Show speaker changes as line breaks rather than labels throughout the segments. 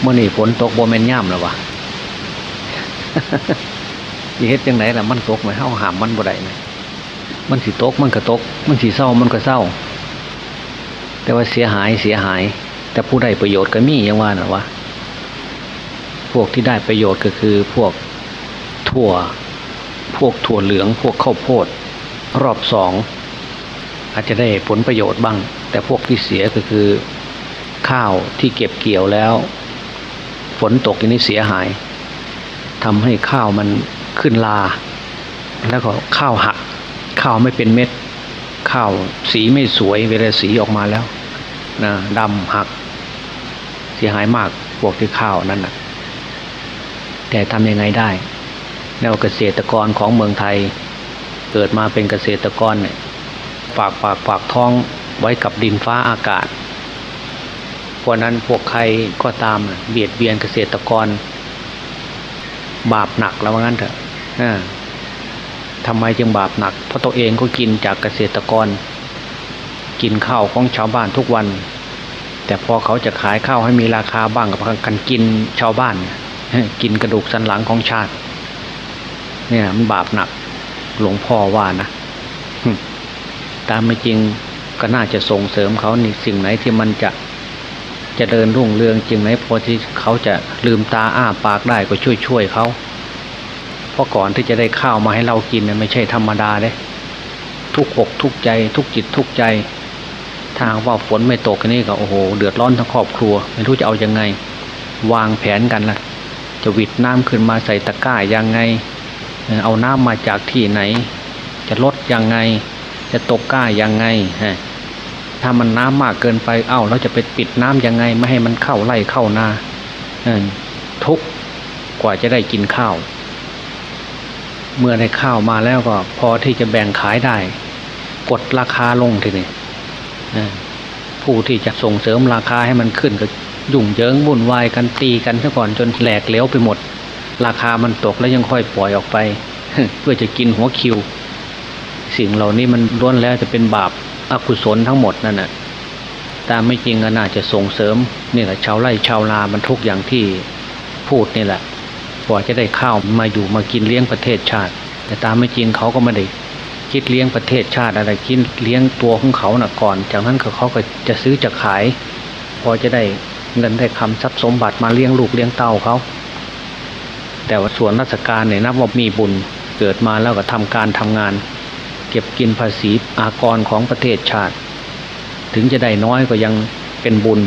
เมื่อนี่ฝนตกบ่แมนย่ำแล้ววะสิเฮ็ดจังไหนล่ะมันตกไหมเฮาหามมันบ่ได้ไหมมันสิตกมันก็ตก มันสิเศร้ามันก็เศร้า แต่ว่าเสียหายเสียหาย แต่ผู้ได้ประโยชน์ก็มีอย่างว่าน่ะวะพวกที่ได้ประโยชน์ก็คือพวกถั่ว พวกถั่วเหลือง พวกข้าวโพด รอบสองอาจจะได้ผลประโยชน์บ้าง แต่พวกที่เสียก็คือ ข้าวที่เก็บเกี่ยวแล้ว ฝนตกอย่างนี้เสียหายทำให้ข้าวมันขึ้นลา แล้วก็ข้าวหัก ข้าวไม่เป็นเม็ด ข้าวสีไม่สวยเวลาสีออกมาแล้วนะดำหัก เสียหายมากพวกที่ข้าวนั่นนะแต่ทำยังไงได้ แล้วเกษตรกรของเมืองไทย เกิดมาเป็นเกษตรกรเนี่ยฝากปากฝากท้องไว้กับดินฟ้าอากาศ ราะนั้นพวกใครก็ตามเบียดเบียนเกษตรกร บาปหนักแล้วว่างั้นเถอะทำไมจึงบาปหนัก เพราะตัวเองก็กินจากเกษตรกร กินข้าวของชาวบ้านทุกวัน แต่พอเขาจะขายข้าวให้มีราคาบ้างกับกันกินชาวบ้าน กินกระดูกสันหลังของชาติ เนี่ยมันบาปหนัก หลวงพ่อว่านะตามไม่จริงก็น่าจะส่งเสริมเขาในสิ่งไหนที่มันจะ จะเดินรุ่งเรืองจริงไหนพอที่เขาจะลืมตาอ้าปากได้ก็ช่วยช่วยเขาเพราะก่อนที่จะได้ข้าวมาให้เรากินเนี่ยไม่ใช่ธรรมดาเลยทุกอกทุกใจ ทุกจิตทุกใจทางว่าฝนไม่ตกนี่ก็โอ้โหเดือดร้อนทั้งครอบครัว ไม่รู้จะเอายังไง วางแผนกันละ่ะ จะวิดน้ำขึ้นมาใส่ตะกร้ายังไง เอาน้ำมาจากที่ไหน จะลดยังไง จะตกก้ายังไงฮะ ถ้ามันน้ำมากเกินไปเอ้าเราจะไปปิดน้ำยังไงไม่ให้มันเข้าไล่เข้านาทุกกว่าจะได้กินข้าว เมื่อได้ข้าวมาแล้วก็ พอที่จะแบ่งขายได้ กดราคาลงทีนี้ผู้ที่จะส่งเสริมราคาให้มันขึ้นก็ยุ่งเยิงวุ่นวายกันตีกันซะก่อนจนแหลกเลี้ยวไปหมด ราคามันตกแล้วยังค่อยปล่อยออกไปเพื่อจะกินหัวคิว สิ่งเหล่านี้มันล้วนแล้วจะเป็นบาป อกุศลทั้งหมดนั่นแหะตามไม่จริงก็น่าจะส่งเสริมนี่แหละชาวไร่ชาวนามันทุกอย่างที่พูดนี่แหละกว่าจะได้ข้าวมาอยู่มากินเลี้ยงประเทศชาติ แต่ตามไม่จริงเขาก็ไม่ได้คิดเลี้ยงประเทศชาติอะไรคิดเลี้ยงตัวของเขาน่ะก่อน จากนั้นเขาก็จะซื้อจะขาย พอจะได้เงินได้คำทรัพย์สมบัติมาเลี้ยงลูกเลี้ยงเต้าเขา แต่ว่าส่วนราชการเนี่ยนับว่ามีบุญเกิดมาแล้วก็ทำการทำงาน เก็บกินภาษีอากรของประเทศชาติ ถึงจะได้น้อยก็ยังเป็นบุญ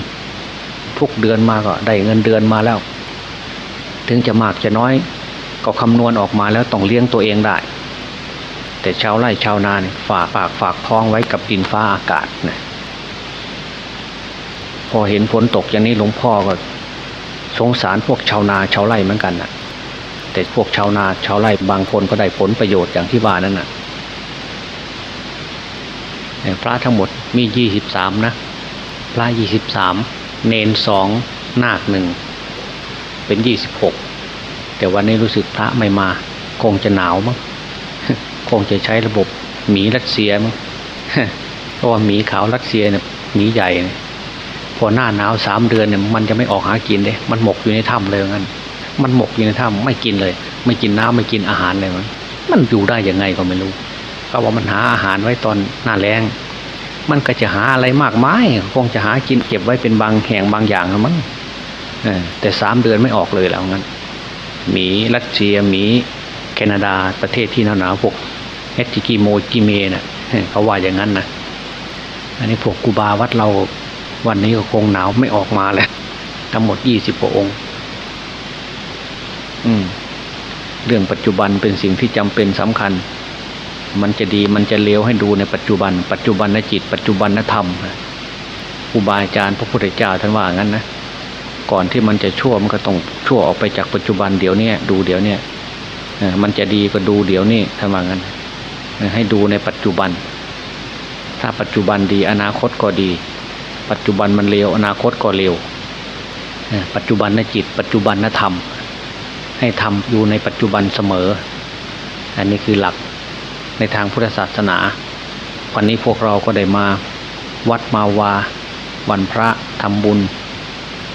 ทุกเดือนมาก็ได้เงินเดือนมาแล้ว ถึงจะมากจะน้อย ก็คำนวณออกมาแล้วต้องเลี้ยงตัวเองได้ แต่ชาวไร่ชาวนานฝากฝากฝากท้องไว้กับดินฟ้าอากาศนะพอเห็นฝนตกอย่างนี้หลวงพ่อก็ สงสารพวกชาวนาชาวไร่เหมือนกันนะแต่พวกชาวนาชาวไร่บางคนก็ได้ผลประโยชน์อย่างที่ว่านั่นนะ พระทั้งหมดมียี่สิบสามนะพระยี่สิบสามเนนสองนาคหนึ่งเป็นยี่สิบหกแต่วันนี้รู้สึกพระไม่มา คงจะหนาวมั้งคงจะใช้ระบบหมีรัสเซียมั้งเพราะว่าหมีขาวรัสเซียเนี่ยหมีใหญ่เนี่ยพอหน้าหนาวสามเดือนเนี่ยมันจะไม่ออกหากินเลยมันหมกอยู่ในถ้ำเลยงั้นมันหมกอยู่ในถ้ำไม่กินเลย ไม่กินน้ำไม่กินอาหารเลยมันมันอยู่ได้ยังไงก็ไม่รู้ ก็ว่ามันหาอาหารไว้ตอนหน้าแรงมันก็จะหาอะไรมากมายคงจะหากินเก็บไว้เป็นบางแห่งบางอย่างมั้งแต่สามเดือนไม่ออกเลยแล้วงั้นหมีรัสเซียหมีแคนาดาประเทศที่หนาวหนาวพวกเอติกิโมจิเมนะเขาว่าอย่างนั้นนะอันนี้พวกกูบาวัดเราวันนี้ก็คงหนาวไม่ออกมาแล้วทั้งหมดยี่สิบกว่าองค์เรื่องปัจจุบันเป็นสิ่งที่จำเป็นสำคัญ มันจะดีมันจะเลวให้ดูในปัจจุบัน ปัจจุบันนจิต ปัจจุบันนธรรมครูบาอาจารย์พระพุทธเจ้าท่านว่างั้นนะก่อนที่มันจะชั่วมันก็ต้องชั่วออกไปจากปัจจุบันเดี๋ยวนี้ดูเดี๋ยวนี้มันจะดีก็ดูเดี๋ยวนี้ท่านว่างั้นให้ดูในปัจจุบัน ถ้าปัจจุบันดีอนาคตก็ดี ปัจจุบันมันเลวอนาคตก็เลวปัจจุบันนจิต ปัจจุบันนธรรม ให้ทำอยู่ในปัจจุบันเสมอ อันนี้คือหลัก ในทางพุทธศาสนา วันนี้พวกเราก็ได้มาวัดมาวา วันพระทำบุญ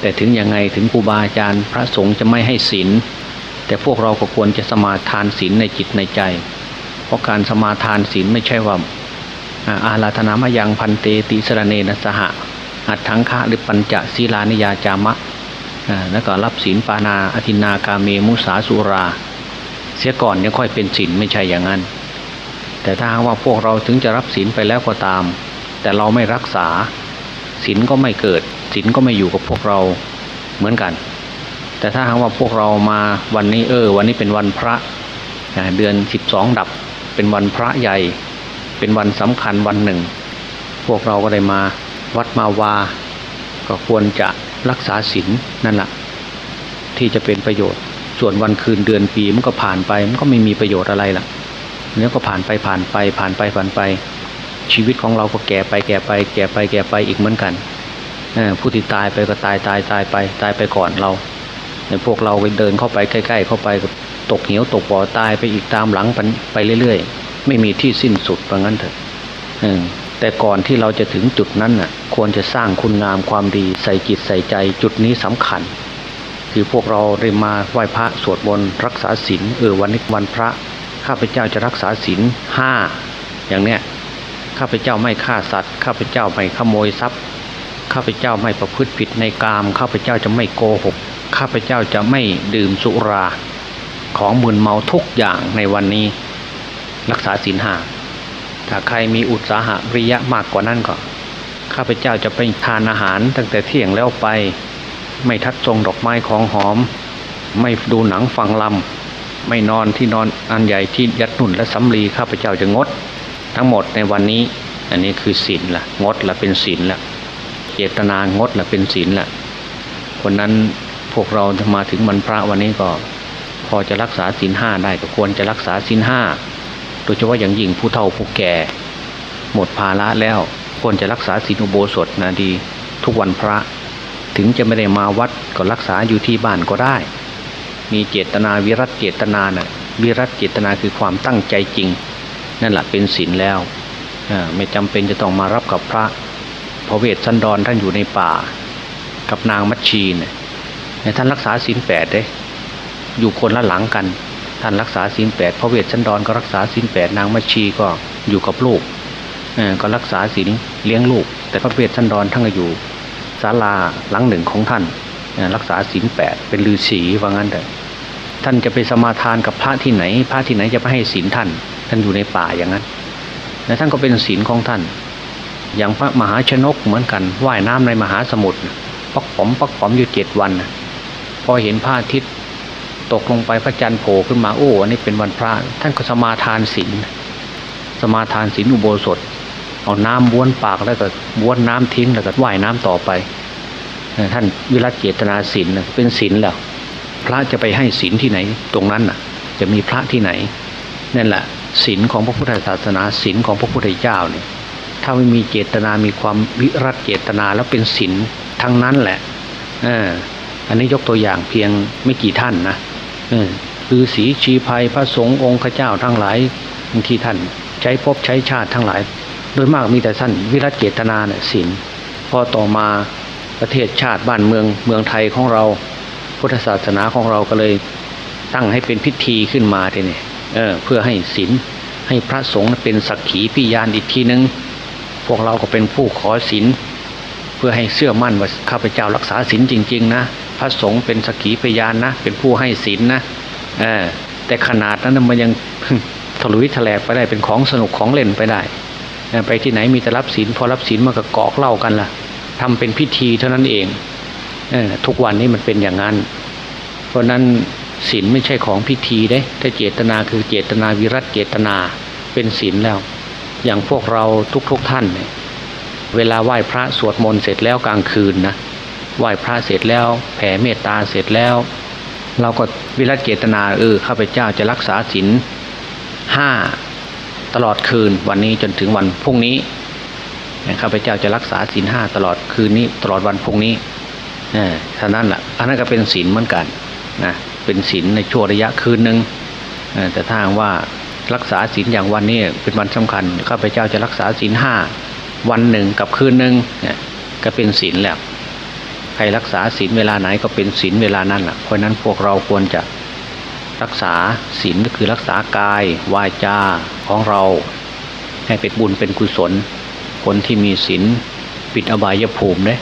แต่ถึงยังไงถึงครูบาอาจารย์พระสงฆ์จะไม่ให้ศีลแต่พวกเราก็ควรจะสมาทานศีลในจิตในใจ เพราะการสมาทานศีลไม่ใช่ว่าอาราธนามยังพันเตติสรเนนะสหะอัดถังคะหรือปัญจศีลานิยาจามะแล้วก็รับศีลปานาอธินากาเมมุสาสุรา เสียก่อนยังค่อยเป็นศีลไม่ใช่อย่างนั้น แต่ถ้าว่าพวกเราถึงจะรับศีลไปแล้วก็ตาม แต่เราไม่รักษาศีลก็ไม่เกิดศีลก็ไม่อยู่กับพวกเราเหมือนกัน แต่ถ้าหากว่าพวกเรามาวันนี้เออ วันนี้เป็นวันพระเดือนสิบสองดับ เป็นวันพระใหญ่ เป็นวันสำคัญวันหนึ่ง พวกเราก็ได้มาวัดมาวา ก็ควรจะรักษาศีลนั่นแหละที่จะเป็นประโยชน์ ส่วนวันคืนเดือนปีมันก็ผ่านไปมันก็ไม่มีประโยชน์อะไรล่ะ เนี้ยก็ผ่านไปผ่านไปผ่านไปผ่านไป ชีวิตของเราก็แก่ไปแก่ไป แก่ไปแก่ไปอีกเหมือนกันผู้ที่ตายไปก็ตายตายตายไปตายไปก่อนเราในพวกเราไปเดินเข้าไปใกล้ ๆ เข้าไปตกเหวตกบ่อตายไปอีกตามหลังไปเรื่อยๆ ไม่มีที่สิ้นสุดว่าะงั้นเถอะแต่ก่อนที่เราจะถึงจุดนั้นน่ะ ควรจะสร้างคุณงามความดีใส่จิตใส่ใจจุดนี้สำคัญ คือพวกเราได้มาไหว้พระสวดมนต์รักษาศีลเออวันนี้วันพระ ข้าพเจ้าจะรักษาศีลห้าอย่างเนี้ยข้าพเจ้าไม่ฆ่าสัตว์ข้าพเจ้าไม่ขโมยทรัพย์ข้าพเจ้าไม่ประพฤติผิดในกามข้าพเจ้าจะไม่โกหกข้าพเจ้าจะไม่ดื่มสุราของมึนเมาทุกอย่างในวันนี้ รักษาศีลห้าถ้าใครมีอุตสาหะริยะมากกว่านั้นก็ข้าพเจ้าจะไปทานอาหารตั้งแต่เที่ยงแล้วไป ไม่ทัดทรงดอกไม้ของหอม ไม่ดูหนังฟังลำ ไม่นอนที่นอนอันใหญ่ที่ยัดหนุนและสำลีข้าพเจ้าจะงด ทั้งหมดในวันนี้ อันนี้คือศีลละงดละเป็นศีลละเจตนางดละเป็นศีลละคนนั้นพวกเรามาถึงวันพระวันนี้ก็พอจะรักษาศีลห้าได้ก็ควรจะรักษาศีลห้าโดยเฉพาะอย่างยิ่งผู้เฒ่าผู้แก่ หมดภาระแล้วควรจะรักษาศีลอุโบสถนะดี ทุกวันพระ ถึงจะไม่ได้มาวัดก็รักษาอยู่ที่บ้านก็ได้ มีเจตนาวิรัตเจตนานะ่ะวิรัตเจตนาคือความตั้งใจจริง นั่นแหละเป็นศีลแล้วไม่จำเป็นจะต้องมารับกับพระพระเวทสันดรท่านอยู่ในป่า กับนางมัชชีเนี่ยท่านรักษาศีลแปดเด้อยู่คนละหลังกัน ท่านรักษาศีลแปดพระเวทสันดรก็รักษาศีลแปดนางมัชชีก็อยู่กับลูกก็รักษาศีลเลี้ยงลูก แต่พระเวทสันดรท่านก็อยู่ศาลาหลังหนึ่งของท่านรักษาศีลแปดเป็นฤาษีว่างั้นเถอะ ท่านจะไปสมาทานกับพระที่ไหน พระที่ไหนจะไม่ให้ศีลท่าน ท่านอยู่ในป่าอย่างนั้นและท่านก็เป็นศีลของท่าน อย่างพระมหาชนกเหมือนกันว่ายน้ำในมหาสมุทรปักผมปักผมอยู่เจ็ดวันพอเห็นพระอาทิตย์ตกลงไปพระจันทร์โผล่ขึ้นมาโอ้อันนี้เป็นวันพระ ท่านก็สมาทานศีลสมาทานศีลอุโบสถเอาน้ำบ้วนปากแล้วก็บ้วนน้ำทิ้งแล้วก็ว่ายน้ำต่อไป ท่านวิรัตเจตนาศีลเป็นศีลแล้ว พระจะไปให้ศีลที่ไหน ตรงนั้นน่ะ จะมีพระที่ไหนนั่นแหละศีลของพระพุทธศาสนาศีลของพระพุทธเจ้าเนี่ยถ้าไม่มีเจตนามีความวิรัตเจตนาแล้วเป็นศีลทั้งนั้นแหละเอออันนี้ยกตัวอย่างเพียงไม่กี่ท่านนะเออคือสีชีภัยพระสงฆ์องค์ข้าเจ้าทั้งหลายบางทีท่านใช้พบใช้ชาติทั้งหลาย โดยมากมีแต่ท่านวิรัตเจตนาเนี่ยศีลพอต่อมาประเทศชาติบ้านเมืองเมืองไทยของเรา พุทธศาสนาของเราก็เลยตั้งให้เป็นพิธีขึ้นมาทีนี่เออเพื่อให้ศีลให้พระสงฆ์เป็นสักขีพิยานอีกทีนึง พวกเราก็เป็นผู้ขอศีลเพื่อให้เชื่อมั่นว่าข้าพเจ้ารักษาศีลจริง ๆ นะ พระสงฆ์เป็นสักขีพยานนะ เป็นผู้ให้ศีลนะเออแต่ขนาดนั้นมันยังทะลุวิทแลกไปได้เป็นของสนุกของเล่นไปได้ ไปที่ไหนมีแต่รับศีลพอรับศีลมันก็กอกเล่ากันละ่ะทำเป็นพิธีเท่านั้นเอง ทุกวันนี้มันเป็นอย่างนั้น เพราะนั้นศีลไม่ใช่ของพิธีเด้ถ้าเจตนาคือเจตนาวิรัตเจตนาเป็นศีลแล้ว อย่างพวกเราทุกๆทท่านเนี่ยเวลาไหว้พระสวดมนต์เสร็จแล้วกลางคืนนะไหว้พระเสร็จแล้วแผ่เมตตาเสร็จแล้ว เราก็วิรัตเจตนาเออข้าพเจ้าจะรักษาศีลห้าตลอดคืนวันนี้จนถึงวันพรุ่งนี้ข้าพเจ้าจะรักษาศีลห้าตลอดคืนนี้ตลอดวันพรุ่งนี้ เท่านั้นแหละอันนั้นก็เป็นศีลเหมือนกันนะเป็นศีลในช่วงระยะคืนหนึ่งแต่ถ้าว่ารักษาศีลอย่างวันนี้เป็นวันสำคัญข้าพเจ้าจะรักษาศีลห้าวันหนึ่งกับคืนหนึ่งเนี่ยก็เป็นศีลแล้วใครรักษาศีลเวลาไหนก็เป็นศีลเวลานั้นแหละเพราะนั้นพวกเราควรจะรักษาศีลก็คือรักษากายวาจาของเรา ให้เป็นบุญเป็นกุศล คนที่มีศีลปิดอบายภูมิเนี่ย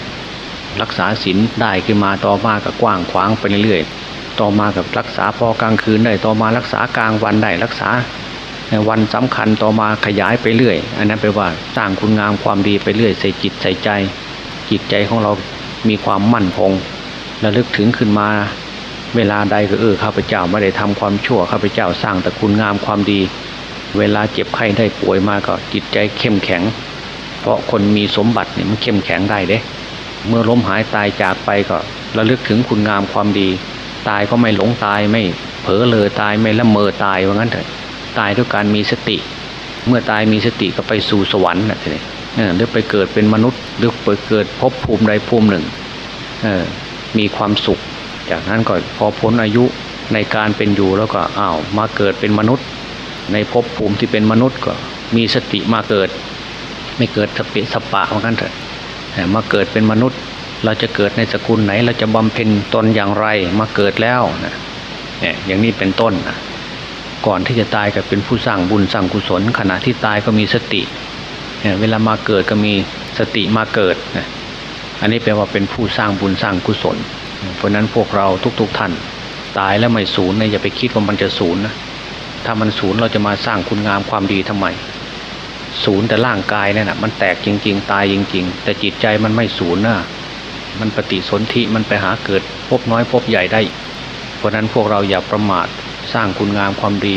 รักษาศีลได้ขึ้นมาต่อมาก็กว้างขวางไปเรื่อยๆต่อมากับรักษาพอกลางคืนได้ต่อมารักษากลางวันได้รักษาวันสำคัญต่อมาขยายไปเรื่อย อันนั้นแปลว่าสร้างคุณงามความดีไปเรื่อยใส่จิตใส่ใจ จิตใจของเรามีความมั่นคงระลึกถึงขึ้นมา เวลาใดก็เออข้าพเจ้าไม่ได้ทำความชั่วข้าพเจ้าสร้างแต่คุณงามความดี เวลาเจ็บไข้ได้ป่วยมาก็จิตใจเข้มแข็ง เพราะคนมีสมบัติเนี่ยมันเข้มแข็งได้เด้ เมื่อล้มหายตายจากไปก็ระลึกถึงคุณงามความดี ตายก็ไม่หลงตายไม่เผลอเลยตายไม่ละเมอตายว่างั้นเถอะตายด้วยการมีสติ เมื่อตายมีสติก็ไปสู่สวรรค์นะทีนี้หรือไปเกิดเป็นมนุษย์ หรือไปเกิดพบภูมิใดภูมิหนึ่งมีความสุข จากนั้นก็พอพ้นอายุในการเป็นอยู่แล้วก็อ้าวมาเกิดเป็นมนุษย์ ในภพภูมิที่เป็นมนุษย์ก็มีสติมาเกิด ไม่เกิดสปิสปะเหมือนกันเถอะ มาเกิดเป็นมนุษย์ เราจะเกิดในสกุลไหน เราจะบำเพ็ญตนอย่างไรมาเกิดแล้วนะเนี่ยอย่างนี้เป็นต้นนะก่อนที่จะตายก็เป็นผู้สร้างบุญสร้างกุศล ขณะที่ตายก็มีสติเวลามาเกิดก็มีสติมาเกิดนะอันนี้แปลว่าเป็นผู้สร้างบุญสร้างกุศล เพราะนั้นพวกเราทุกๆทท่าน ตายแล้วไม่สูญนะอย่าไปคิดว่ามันจะสูญนะถ้ามันสูญเราจะมาสร้างคุณงามความดีทำไม ศูนย์แต่ร่างกายเนี่ยนะมันแตกจริง ๆ ตายจริง ๆ แต่จิตใจมันไม่ศูนย์นะมันปฏิสนธิมันไปหาเกิดพบน้อยพบใหญ่ได้ เพราะนั้นพวกเราอย่าประมาทสร้างคุณงามความดี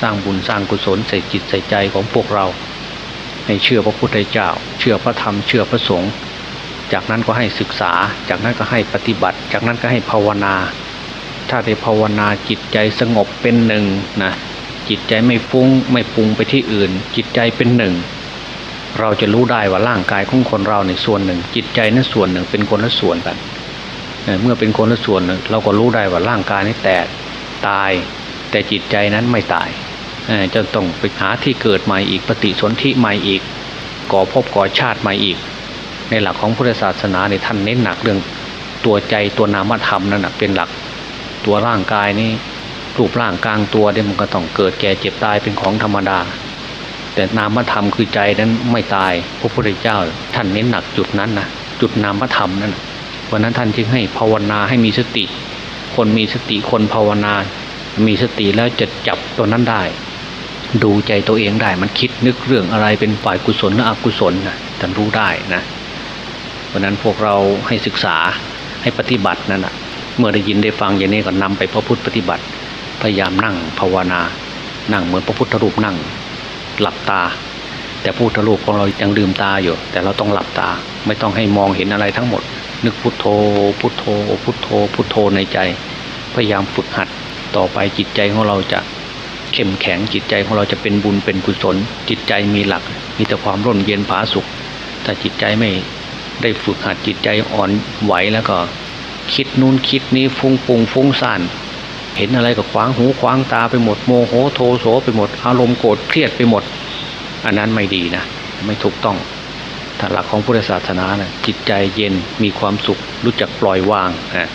สร้างบุญสร้างกุศลใส่จิตใส่ใจของพวกเรา ให้เชื่อพระพุทธเจ้า เชื่อพระธรรมเชื่อพระสงฆ์จากนั้นก็ให้ศึกษา จากนั้นก็ให้ปฏิบัติ จากนั้นก็ให้ภาวนา ถ้าได้ภาวนาจิตใจสงบเป็นหนึ่งนะ จิตใจไม่ฟุ้ง ไม่ปรุงไปที่อื่น จิตใจเป็นหนึ่ง เราจะรู้ได้ว่าร่างกายของคนเราในส่วนหนึ่ง จิตใจนั้นส่วนหนึ่งเป็นคนละส่วนกันเมื่อเป็นคนละส่วนเราก็รู้ได้ว่าร่างกายนี้แตกตาย แต่จิตใจนั้นไม่ตายจะต้องไปหาที่เกิดใหม่อีกปฏิสนธิใหม่อีก ก่อภพก่อชาติใหม่อีก ในหลักของพุทธศาสนาในท่านเน้นหนักเรื่องตัวใจตัวนามธรรมนั่นเป็นหลัก ตัวร่างกายนี้ รูปร่างกลางตัวเนี่ยมันก็ต้องเกิดแก่เจ็บตายเป็นของธรรมดา แต่นามธรรมคือใจนั้นไม่ตายพระพุทธเจ้า ท่านเน้นหนักจุดนั้นนะจุดนามธรรมนั่นวันนั้นท่านจึงให้ภาวนาให้มีสติ คนมีสติคนภาวนา มีสติแล้วจะจับตัวนั้นได้ ดูใจตัวเองได้มันคิดนึกเรื่องอะไรเป็นฝ่ายกุศลหรืออกุศลนะท่านรู้ได้นะเพราะนั้นพวกเราให้ศึกษาให้ปฏิบัตินั่นนะเมื่อได้ยินได้ฟังอย่างนี้ก็นำไปพระพุทธปฏิบัติ พยายามนั่งภาวนา นั่งเหมือนพระพุทธรูปนั่ง หลับตา แต่พุทธรูปของเรายังลืมตาอยู่ แต่เราต้องหลับตา ไม่ต้องให้มองเห็นอะไรทั้งหมด นึกพุทโธ พุทโธ พุทโธ พุทโธในใจ พยายามฝึกหัด ต่อไปจิตใจของเราจะเข้มแข็งจิตใจของเราจะเป็นบุญเป็นกุศล จิตใจมีหลัก มีแต่ความร่มเย็นผาสุขถ้าจิตใจไม่ได้ฝึกหัดจิตใจอ่อนไหวแล้วก็ คิดนู้นคิดนี้ฟุ้งปุงฟุ้งซ่าน เห็นอะไรก็ขวางหูขวางตาไปหมดโมโหโทโสไปหมด อารมณ์โกรธเครียดไปหมด อันนั้นไม่ดีนะ ไม่ถูกต้องถ้าหลักของพุทธศาสนานะจิตใจเย็นมีความสุขรู้จักปล่อยวางนะ